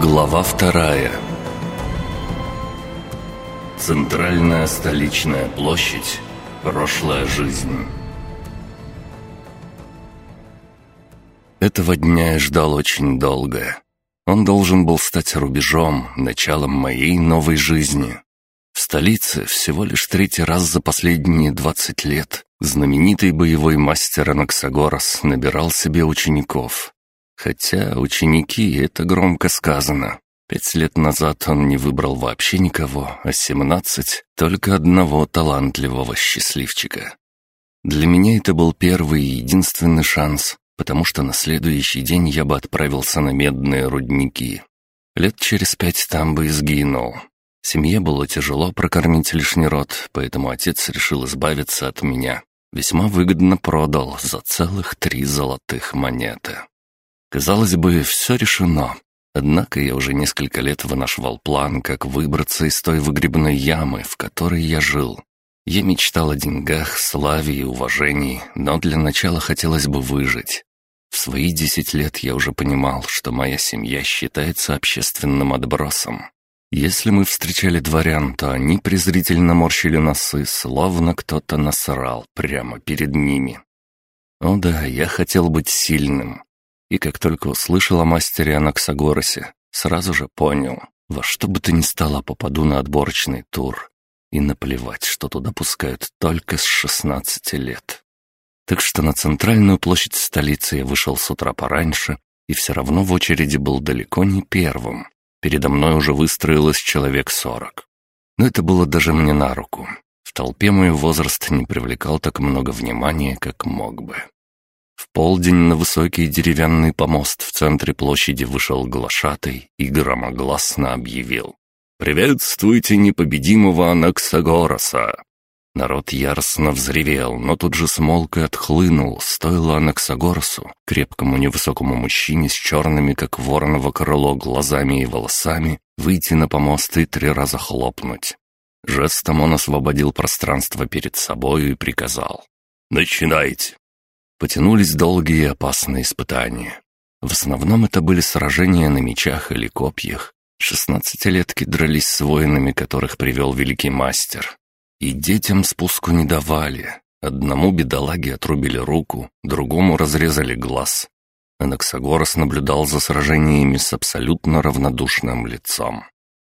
Глава вторая Центральная столичная площадь. Прошлая жизнь. Этого дня я ждал очень долго. Он должен был стать рубежом, началом моей новой жизни. В столице всего лишь третий раз за последние двадцать лет знаменитый боевой мастер Анаксагорос набирал себе учеников. Хотя ученики — это громко сказано. Пять лет назад он не выбрал вообще никого, а семнадцать — только одного талантливого счастливчика. Для меня это был первый и единственный шанс, потому что на следующий день я бы отправился на медные рудники. Лет через пять там бы и сгинул. Семье было тяжело прокормить лишний род, поэтому отец решил избавиться от меня. Весьма выгодно продал за целых три золотых монеты. Казалось бы, все решено. Однако я уже несколько лет вынашивал план, как выбраться из той выгребной ямы, в которой я жил. Я мечтал о деньгах, славе и уважении, но для начала хотелось бы выжить. В свои десять лет я уже понимал, что моя семья считается общественным отбросом. Если мы встречали дворян, то они презрительно морщили носы, словно кто-то насрал прямо перед ними. О да, я хотел быть сильным, и как только услышал о мастере Анаксагоросе, сразу же понял, во что бы то ни стало попаду на отборочный тур. И наплевать, что туда пускают только с 16 лет. Так что на центральную площадь столицы я вышел с утра пораньше, и все равно в очереди был далеко не первым. Передо мной уже выстроилось человек сорок. Но это было даже мне на руку. В толпе мой возраст не привлекал так много внимания, как мог бы. В полдень на высокий деревянный помост в центре площади вышел глашатый и громогласно объявил. «Приветствуйте непобедимого Анаксагороса!» Народ яростно взревел, но тут же смолк и отхлынул, стоило Анаксагоросу, крепкому невысокому мужчине с черными, как вороново крыло, глазами и волосами, выйти на помост и три раза хлопнуть. Жестом он освободил пространство перед собою и приказал. «Начинайте!» Потянулись долгие опасные испытания. В основном это были сражения на мечах или копьях. Шестнадцатилетки дрались с воинами, которых привел великий мастер. И детям спуску не давали. Одному бедолаге отрубили руку, другому разрезали глаз. Анаксагорос наблюдал за сражениями с абсолютно равнодушным лицом.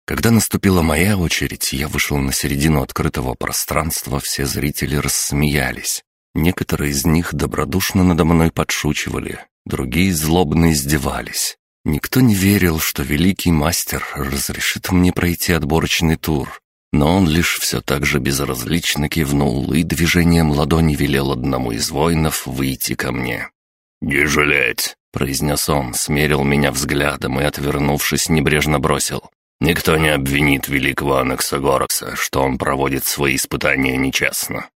Когда наступила моя очередь, я вышел на середину открытого пространства, все зрители рассмеялись. Некоторые из них добродушно надо мной подшучивали, другие злобно издевались. Никто не верил, что великий мастер разрешит мне пройти отборочный тур, но он лишь все так же безразлично кивнул и движением ладони велел одному из воинов выйти ко мне. «Не жалеть!» — произнес он, смерил меня взглядом и, отвернувшись, небрежно бросил. «Никто не обвинит великого Анаксагоракса, что он проводит свои испытания нечестно.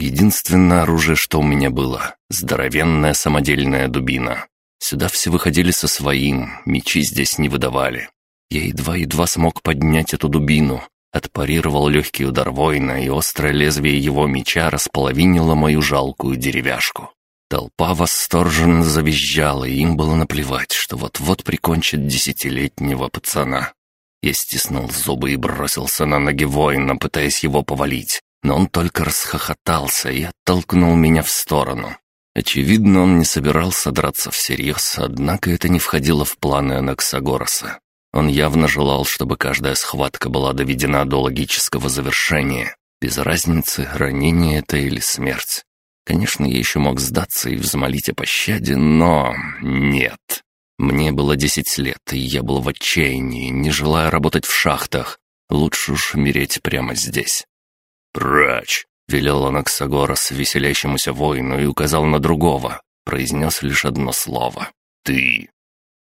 Единственное оружие, что у меня было — здоровенная самодельная дубина. Сюда все выходили со своим, мечи здесь не выдавали. Я едва-едва смог поднять эту дубину, отпарировал легкий удар воина, и острое лезвие его меча располовинило мою жалкую деревяшку. Толпа восторженно завизжала, и им было наплевать, что вот-вот прикончит десятилетнего пацана. Я стиснул зубы и бросился на ноги воина, пытаясь его повалить но он только расхохотался и оттолкнул меня в сторону. Очевидно, он не собирался драться всерьез, однако это не входило в планы Анаксагороса. Он явно желал, чтобы каждая схватка была доведена до логического завершения, без разницы, ранение это или смерть. Конечно, я еще мог сдаться и взмолить о пощаде, но нет. Мне было десять лет, и я был в отчаянии, не желая работать в шахтах. Лучше уж умереть прямо здесь. «Прочь!» — велел он Аксагорос веселящемуся воину и указал на другого. Произнес лишь одно слово. «Ты!»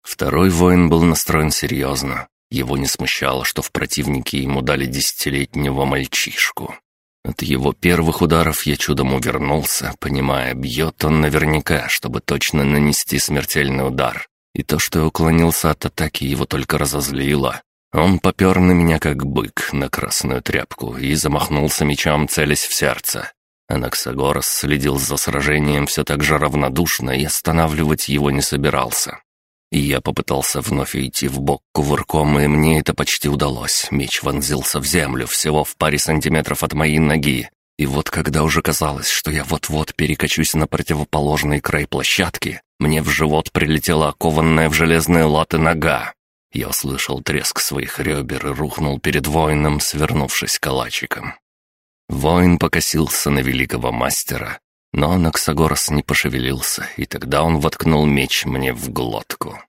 Второй воин был настроен серьезно. Его не смущало, что в противнике ему дали десятилетнего мальчишку. От его первых ударов я чудом увернулся, понимая, бьет он наверняка, чтобы точно нанести смертельный удар. И то, что я уклонился от атаки, его только разозлило. Он попер на меня, как бык, на красную тряпку и замахнулся мечом, целясь в сердце. Анаксагорос следил за сражением все так же равнодушно и останавливать его не собирался. И я попытался вновь уйти в бок кувырком, и мне это почти удалось. Меч вонзился в землю, всего в паре сантиметров от моей ноги. И вот когда уже казалось, что я вот-вот перекачусь на противоположный край площадки, мне в живот прилетела окованная в железные латы нога. Я услышал треск своих ребер и рухнул перед воином, свернувшись калачиком. Воин покосился на великого мастера, но Анаксагорос не пошевелился, и тогда он воткнул меч мне в глотку.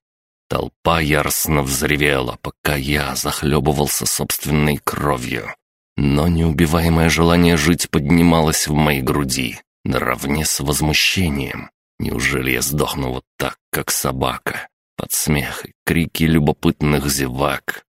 Толпа яростно взревела, пока я захлебывался собственной кровью. Но неубиваемое желание жить поднималось в моей груди, наравне с возмущением. Неужели я сдохну вот так, как собака? Под смех и крики любопытных зевак.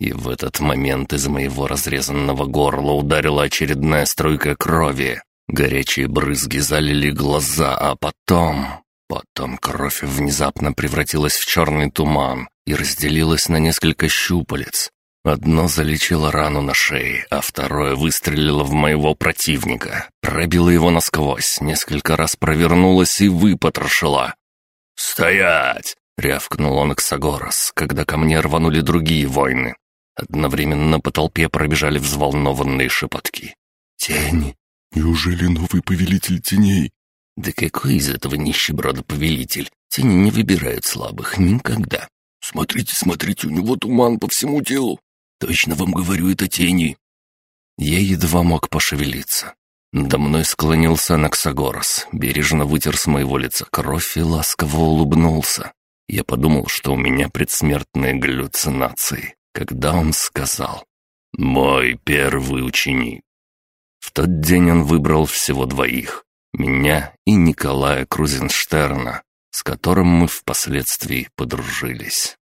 И в этот момент из моего разрезанного горла ударила очередная струйка крови. Горячие брызги залили глаза, а потом... Потом кровь внезапно превратилась в черный туман и разделилась на несколько щупалец. Одно залечило рану на шее, а второе выстрелило в моего противника, пробило его насквозь, несколько раз провернулось и выпотрошило. «Стоять!» — рявкнул он Ксагорос, когда ко мне рванули другие воины. Одновременно по толпе пробежали взволнованные шепотки. «Тени! Неужели новый повелитель теней?» «Да какой из этого нищеброда повелитель? Тени не выбирают слабых никогда». «Смотрите, смотрите, у него туман по всему телу!» «Точно вам говорю, это тени!» Я едва мог пошевелиться. Надо мной склонился Наксагорос, бережно вытер с моего лица кровь и ласково улыбнулся. Я подумал, что у меня предсмертные галлюцинации когда он сказал «Мой первый ученик». В тот день он выбрал всего двоих — меня и Николая Крузенштерна, с которым мы впоследствии подружились.